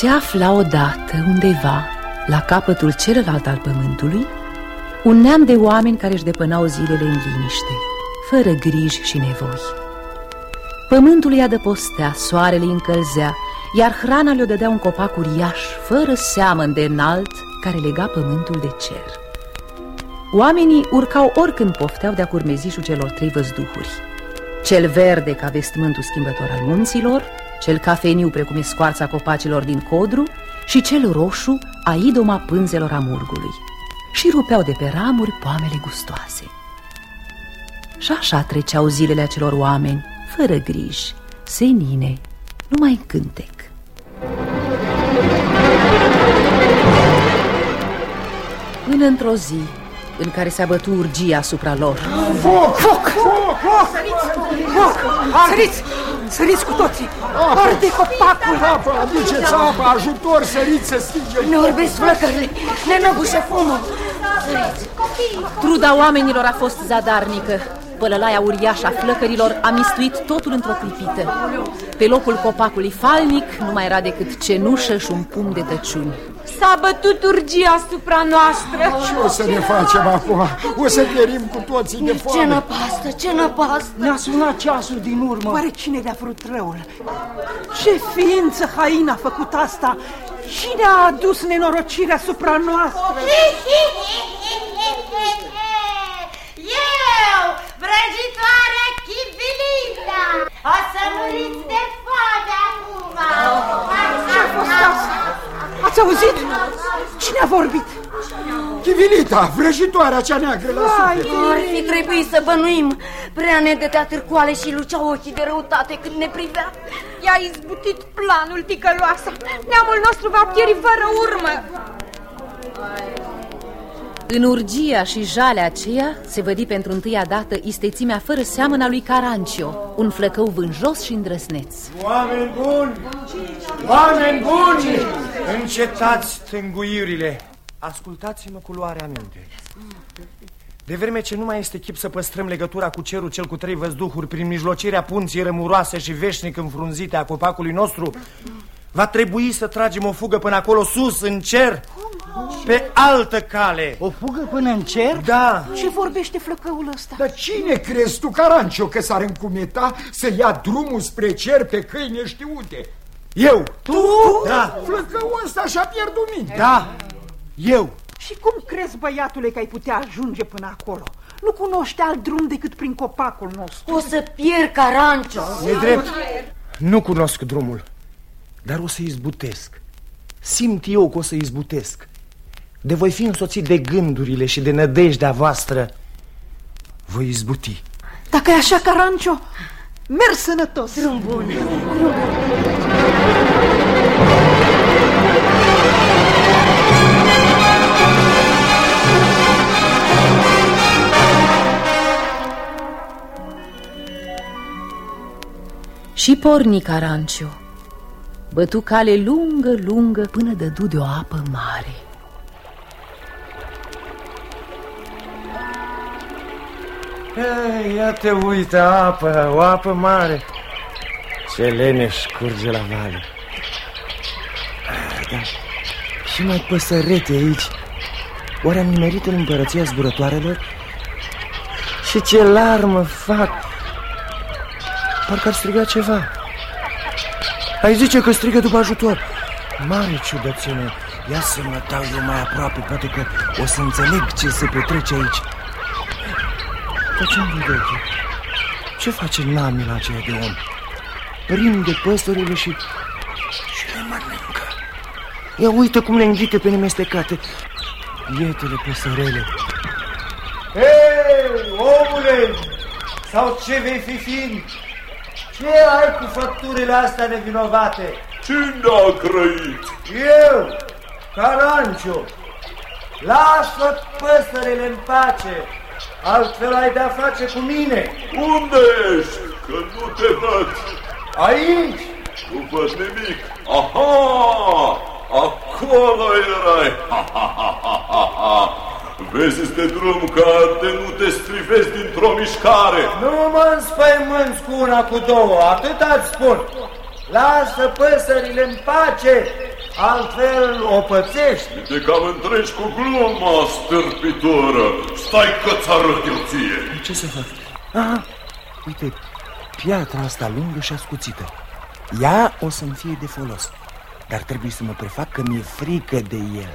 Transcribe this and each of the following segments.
Se afla odată undeva, la capătul celălalt al pământului, un neam de oameni care își depănau zilele în liniște, fără griji și nevoi. Pământul îi adăpostea, soarele îi încălzea, iar hrana le-o dădea un copac uriaș, fără seamăn de înalt, care lega pământul de cer. Oamenii urcau oricând pofteau de-a curmezișul celor trei văzduhuri. Cel verde ca vestmântul schimbător al munților, cel cafeniu precum e scoarța copacilor din codru și cel roșu a idoma pânzelor amurgului. Și rupeau de pe ramuri poamele gustoase. Și așa treceau zilele acelor oameni, fără griji, senine, numai în cântec. Până într-o zi, în care s-a bătut urgia asupra lor. Foc! Foc! Foc! Foc! Săriți! Săriți cu toții! Arde copacul! Apă, aduceți apă, ajutor, săriți să stingem! Ne orbesc flăcările, ne năbușe fumul! Truda oamenilor a fost zadarnică. Pălălaia uriașă a flăcărilor a mistuit totul într-o clipită. Pe locul copacului falnic nu mai era decât cenușă și un pum de tăciuni. S-a bătut urgia asupra noastră. Ce o să ne facem acum? O să pierim cu toții de foame. Ce năpastă, ce năpastă! Ne-a sunat ceasul din urmă. Oare cine le-a vrut răul? Ce ființă haină a făcut asta? Cine a adus nenorocirea asupra noastră? Eu, vrăjitoarea Chivilita! O să muriți de foame acum! Ce a fost asta? Ați auzit? Cine a vorbit? Chivilita, vrăjitoarea cea neagră la suflet. Ar fi trebuit să bănuim. Prea ne dădea târcoale și lucea ochii de răutate când ne privea. I-a izbutit planul ticăloasa. Neamul nostru va pieri fără urmă. În urgia și jalea aceea se vădi pentru întâia dată istețimea fără seamănă a lui Carancio, un flăcău vânjos și îndrăsneț. Oameni buni! Oameni buni! Încetați tânguiurile! Ascultați-mă cu luarea minte. De vreme ce nu mai este chip să păstrăm legătura cu cerul cel cu trei văzduhuri prin mijlocirea punții rămuroase și veșnic înfrunzite a copacului nostru, va trebui să tragem o fugă până acolo sus, în cer, pe altă cale. O fugă până în cer? Da. Ce vorbește flăcăul ăsta? Dar cine crezi tu, Carancio, că s-ar încumeta să ia drumul spre cer pe căi neștiute? Eu. Tu? Da. Flăcăul ăsta și-a pierdut minte. Da. Eu. Și cum crezi, băiatule, că ai putea ajunge până acolo? Nu cunoște alt drum decât prin copacul nostru. O să pierd Carancio. E drept. Nu cunosc drumul, dar o să izbutesc. Simt eu că o să izbutesc. De voi fi însoțit de gândurile și de nădejdea voastră, voi izbuti. Dacă e așa, Carancio, merg sănătos. Drum bun. Și porni Carancio. Bătu cale lungă, lungă, până dădu de o apă mare. Ei, ia te uită, apă, o apă mare. Ce leneș curge la vale. Ah, Da, și mai păsărete aici. Oare am nimerit în împărăția zburătoarelor? Și ce larmă fac! Parcă ar striga ceva. Ai zice că strigă după ajutor. Mare ciudățenie. Ia să mă dau eu mai aproape, poate că o să înțeleg ce se petrece aici. Dar ce-mi văd ochii? Ce face namila aceea de om? Prinde păsările și... și le mănâncă. Ia uite cum le înghite pe nemestecate. Ietele păsărele. Hei, omule! Sau ce vei fi fiind? Ce ai cu făpturile astea nevinovate? Cine a grăit? Eu, Caranciu, lasă păsările în pace, altfel ai de-a face cu mine. Unde ești? Că nu te văd. Aici, Nu văd nimic. Aha! Acolo erai. Ha, ha, ha, ha, ha, ha. Vezi de drum ca de nu te strivezi dintr-o mișcare. nu mă înspăimânți cu una cu două, atât îți spun. Lasă păsările în pace, altfel o pățești. Te cam întregi cu gluma, stârpitoră. Stai că ți arăt eu ție. Ce să fac? Aha, uite, piatra asta lungă și ascuțită. Ea o să-mi fie de folos, dar trebuie să mă prefac că mi-e frică de el.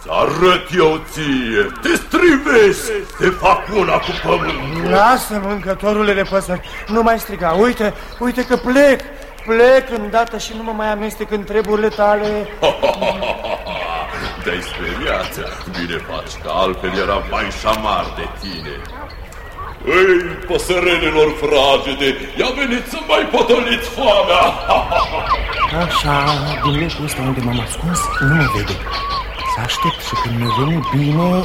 Ți arăt eu ție, te strivezi, te fac una cu pământ. Lasă mâncătorule de păsări, nu mai striga, uite, uite că plec, plec îndată și nu mă mai amestec în treburile tale. Te-ai speriat, bine faci, că altfel era mai șamar de tine. Ei, păsărelelor fragede, ia veniți să mai potoliți foamea! Așa, din locul ăsta unde m-am ascuns, nu mă vede. Să aștept și când mi-e venit bine...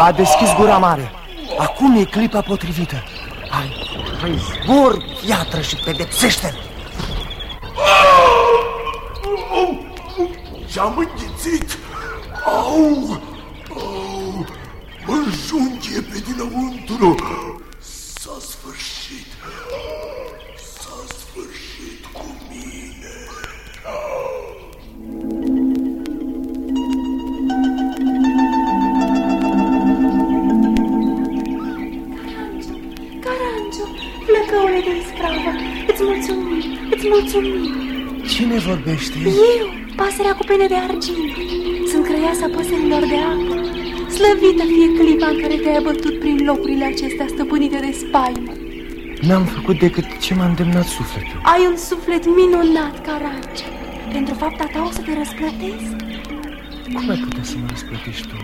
A deschis gura mare. Acum e clipa potrivită. Hai, hai, zbor, piatră și pedepsește-l. Și-am înghițit! Au! Au! Mă înjunghie pe dinăuntru! S-a sfârșit! S-a sfârșit cu mine! Carangiu, flăcăule de ispravă, îți mulțumim, îți mulțumim. Cine vorbește? Eu, pasărea cu pene de argint, sunt crăiasa păsărilor de apă. Slăvită fie clipa în care te-ai bătut prin locurile acestea stăpânite de spaimă. N-am făcut decât ce m-a îndemnat sufletul. Ai un suflet minunat, Carangiu. Pentru fapta ta o să te răsplătesc. Cum ai putea să mă răsplătești tu,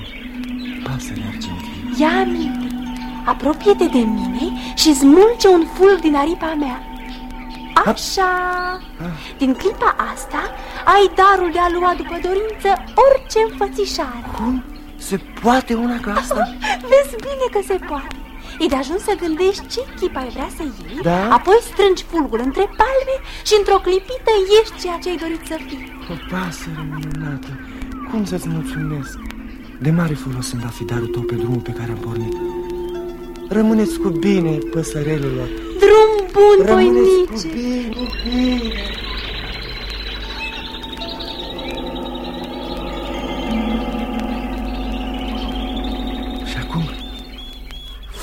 pasăre argintie? Ia aminte, apropie-te de mine și smulge un fulg din aripa mea. Așa! Din clipa asta ai darul de a lua după dorință orice înfățișare. Cum? Se poate una ca asta? Vezi bine că se poate. E de ajuns să gândești ce chip ai vrea să iei, Da? apoi strângi fulgul între palme și într-o clipită ești ceea ce ai dorit să fii. O pasăre minunată, cum să-ți mulțumesc? De mare folos îmi va fi darul tău pe drumul pe care am pornit. Rămâneți cu bine, păsărelelor. Drum bun, Rămâneți cu voinice! bine, bine.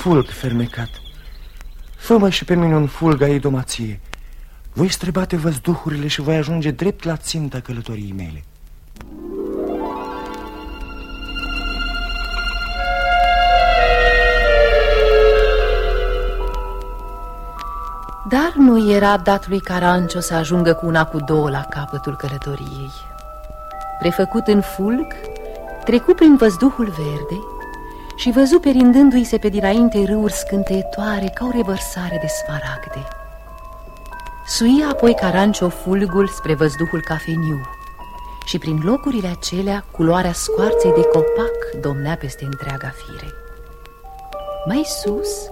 Fulg fermecat. Fă-mă și pe mine un fulg a idomație. Voi străbate văzduhurile și voi ajunge drept la ținta călătoriei mele. Dar nu era dat lui Carancio să ajungă cu una cu două la capătul călătoriei. Prefăcut în fulg, trecu prin văzduhul verde și văzu perindându-i se pe dinainte râuri scânteietoare ca o revărsare de smaragde. Suia apoi Carancio fulgul spre văzduhul cafeniu și prin locurile acelea culoarea scoarței de copac domnea peste întreaga fire. Mai sus,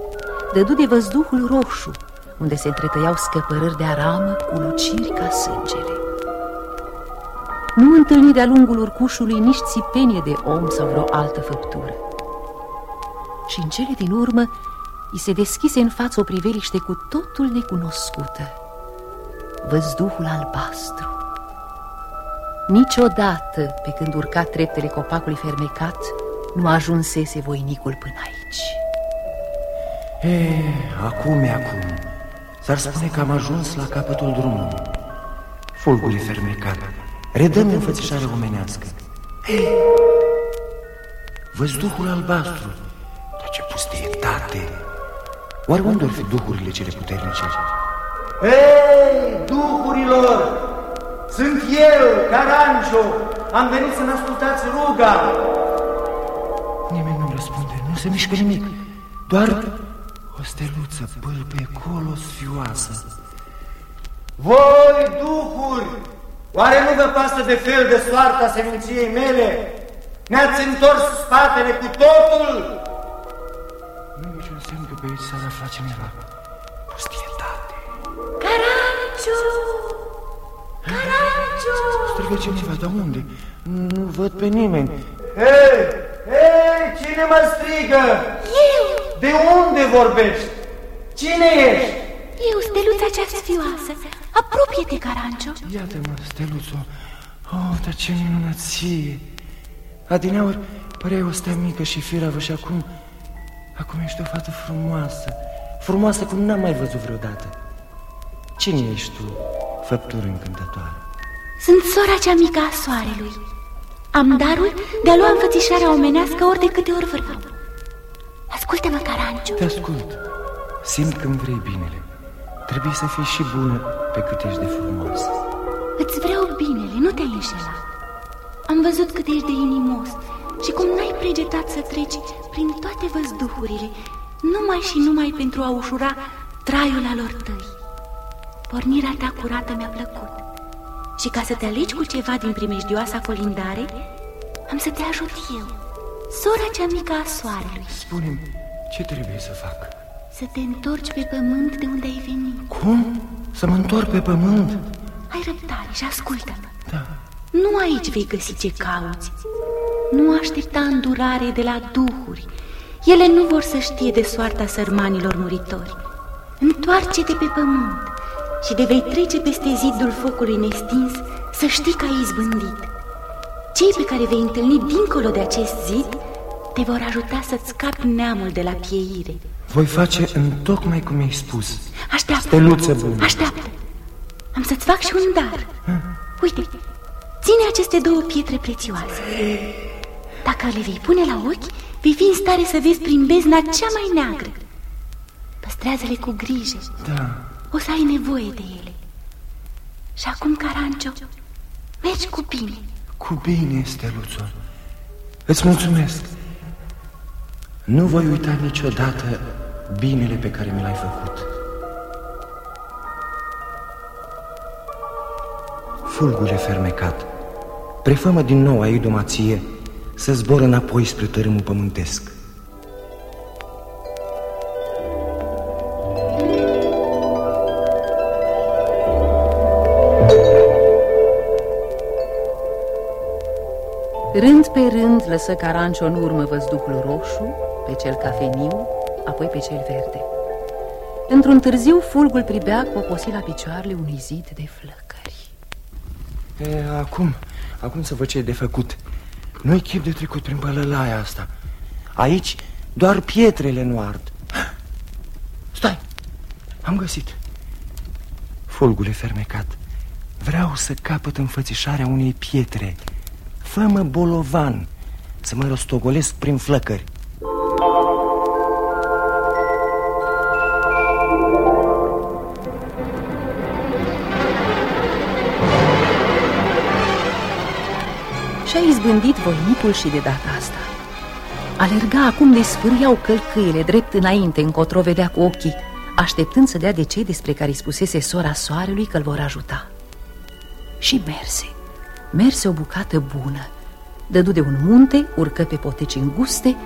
dădu de văzduhul roșu, unde se întretăiau scăpărări de aramă cu luciri ca sângele. Nu întâlni de-a lungul urcușului nici țipenie de om sau vreo altă făptură. Și în cele din urmă îi se deschise în față o priveliște cu totul necunoscută. Văzduhul albastru. Niciodată, pe când urca treptele copacului fermecat, nu ajunsese voinicul până aici. E, acum e acum. S-ar spune că am ajuns la capătul drumului. Fulgul e fermecat. Redăm înfățișare omenească. Ei, văzduhul albastru. Dar ce pustietate! Oare unde or fi duhurile cele puternice? Ei, duhurilor! Sunt eu, Carancio! Am venit să-mi ascultați ruga! Nimeni nu răspunde, nu se mișcă nimic. Doar o steluță bâlbâie colo sfioasă. Voi, duhuri, oare nu vă pasă de fel de soarta seminției mele? Ne-ați întors spatele cu totul? Nu e niciun semn că pe aici s-ar afla cineva. Pustietate. Carangiu! Carangiu! Strigă cineva, dar unde? Nu văd pe nimeni. Hei, hei, cine mă strigă? Eu! De unde vorbești? Cine ești? Eu, steluța cea sfioasă. Apropie-te, Carancio. Iată-mă, steluțo. Oh, dar ce minunăție! Adineauri păreai o stea mică și firavă și acum... Acum ești o fată frumoasă, frumoasă cum n-am mai văzut vreodată. Cine ești tu, făptură încântătoare? Sunt sora cea mică a soarelui. Am darul de a lua înfățișarea omenească ori de câte ori vreau. Ascultă-mă, Caranciu. Te ascult. Simt când vrei binele. Trebuie să fii și bună pe cât ești de frumoasă. Îți vreau binele, nu te înșela. Am văzut cât ești de inimos și cum n-ai pregetat să treci prin toate văzduhurile, numai și numai pentru a ușura traiul alor tăi. Pornirea ta curată mi-a plăcut. Și ca să te alegi cu ceva din primejdioasa colindare, am să te ajut eu, sora cea mică a soarelui. Spune-mi, ce trebuie să fac? Să te întorci pe pământ de unde ai venit. Cum? Să mă întorc pe pământ? Ai răbdare și ascultă-mă. Da. Nu aici vei găsi ce cauți. Nu aștepta îndurare de la duhuri. Ele nu vor să știe de soarta sărmanilor muritori. Întoarce-te pe pământ și de vei trece peste zidul focului nestins, să știi că ai izbândit. Cei pe care vei întâlni dincolo de acest zid te vor ajuta să-ți scapi neamul de la pieire. Voi face în tocmai cum ai spus. Așteaptă. Steluță bună. Așteaptă. Am să-ți fac și un dar. Uite, ține aceste două pietre prețioase. Dacă le vei pune la ochi, vei fi în stare să vezi prin bezna cea mai neagră. Păstrează-le cu grijă. Da. O să ai nevoie de ele. Și acum, Carancio, mergi cu bine. Cu bine, Steluțo. Îți mulțumesc. Nu voi uita niciodată binele pe care mi l-ai făcut. Fulgure fermecat, prefămă din nou a idomație să zboră înapoi spre tărâmul pământesc. Rând pe rând lăsă Carancio în urmă văzduhul roșu, pe cel cafeniu, apoi pe cel verde. Într-un târziu, fulgul pribea poposi la picioarele unui zid de flăcări. E, acum, acum să văd ce e de făcut. Nu-i chip de trecut prin pălălaia asta. Aici doar pietrele nu ard. Stai, am găsit. Fulgul e fermecat. Vreau să capăt înfățișarea unei pietre. Fă-mă bolovan Să mă rostogolesc prin flăcări izbândit voinicul și de data asta. Alerga acum de sfâriau călcâile drept înainte încotro vedea cu ochii Așteptând să dea de cei despre care îi spusese sora soarelui că îl vor ajuta. Și merse. Merse o bucată bună. Dădu de un munte, urcă pe poteci înguste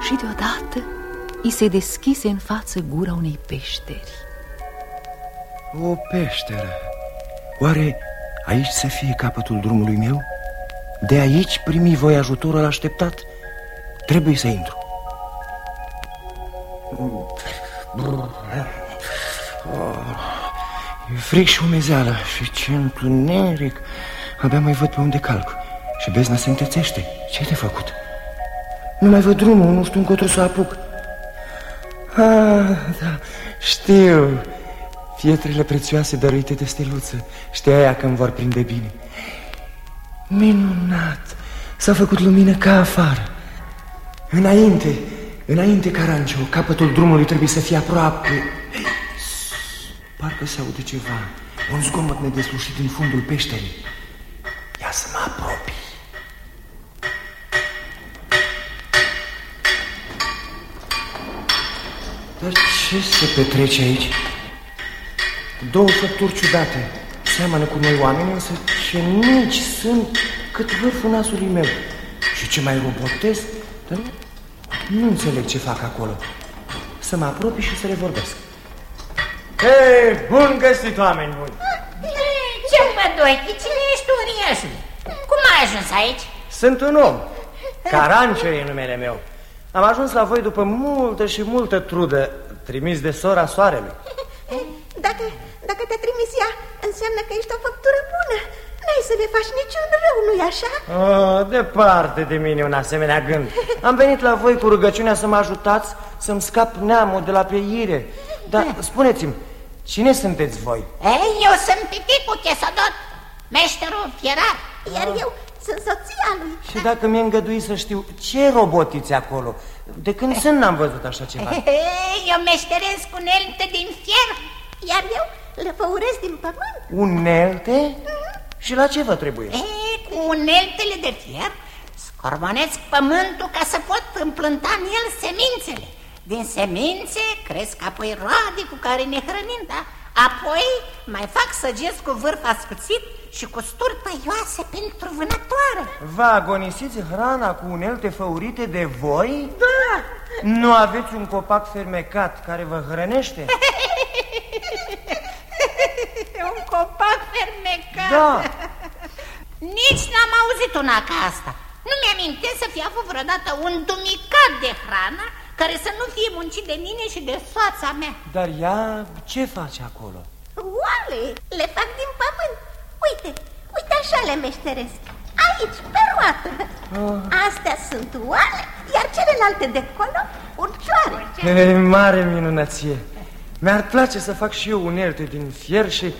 Și deodată îi se deschise în față gura unei peșteri. O peșteră! Oare aici să fie capătul drumului meu? De aici primi voi ajutorul așteptat? Trebuie să intru. Oh, E fric și umezeală și ce întuneric. Abia mai văd pe unde calc. Și bezna se întețește. Ce-ai de făcut? Nu mai văd drumul, nu știu încotro să apuc. Ah, da, știu. Pietrele prețioase dăruite de steluță. Știa aia că îmi vor prinde bine Minunat! S-a făcut lumină ca afară. Înainte, înainte, Caranciu Capătul drumului trebuie să fie aproape. Parcă se aude ceva. Un zgomot nedeslușit din fundul peșterii. Ia să mă apropii. Dar ce se petrece aici? Două făpturi ciudate. Seamănă cu noi oameni, însă ce mici sunt cât vârful nasului meu Și ce mai robotesc, dar nu înțeleg ce fac acolo Să mă apropii și să le vorbesc Hei, bun găsit, oameni buni! Ce mă doi, cine ești tu, uriașul? Cum ai ajuns aici? Sunt un om. Carancio e numele meu. Am ajuns la voi după multă și multă trudă, trimis de sora soarelui. Dacă, dacă te-a trimis ea, înseamnă că ești o făptură bună. N-ai să le faci niciun rău, nu-i așa? Oh, departe de mine un asemenea gând. Am venit la voi cu rugăciunea să mă ajutați să-mi scap neamul de la peire. Dar spuneți-mi, cine sunteți voi? Ei, eu sunt Piticul Chesodot, meșterul fierar, iar eu sunt soția lui. Și dacă mi-e îngăduit să știu, ce robotiți acolo? De când sunt n-am văzut așa ceva. Eu meșteresc unelte din fier, iar eu le făuresc din pământ. Unelte? Și la ce vă trebuie? Ei, cu uneltele de fier scormonesc pământul ca să pot împlânta în el semințele. Din semințe cresc apoi roade cu care ne hrănim, da? Apoi mai fac săgeți cu vârf ascuțit și cu sturi tăioase pentru vânătoare. Vă agonisiți hrana cu unelte făurite de voi? Da! Nu aveți un copac fermecat care vă hrănește? un copac fermecat? Da! Nici n-am auzit una ca asta. Nu mi-amintesc să fi avut vreodată un dumicat de hrană care să nu fie muncit de mine și de soața mea. Dar ea ce face acolo? Oale, le fac din pământ. Uite, uite așa le meșteresc. Aici, pe roată. Ah. Astea sunt oale, iar celelalte de acolo, urcioare. E, mare minunăție! Mi-ar place să fac și eu unelte din fier și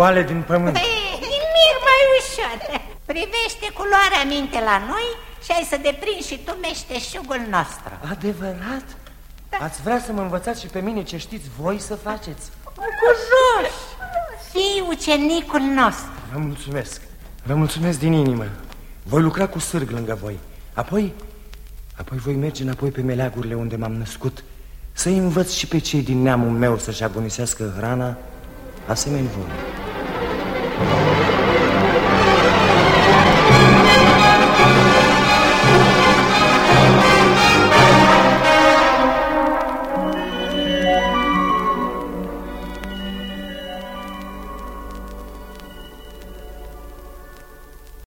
oale din pământ. Ei, nimic mai ușor. Privește culoarea minte la noi și ai să deprinzi și tu meșteșugul nostru. Adevărat? Da. Ați vrea să mă învățați și pe mine ce știți voi să faceți? Bucuroș! Fii ucenicul nostru. Vă mulțumesc. Vă mulțumesc din inimă. Voi lucra cu sârg lângă voi. Apoi, apoi voi merge înapoi pe meleagurile unde m-am născut să învăț și pe cei din neamul meu să-și agonisească hrana asemenea voi.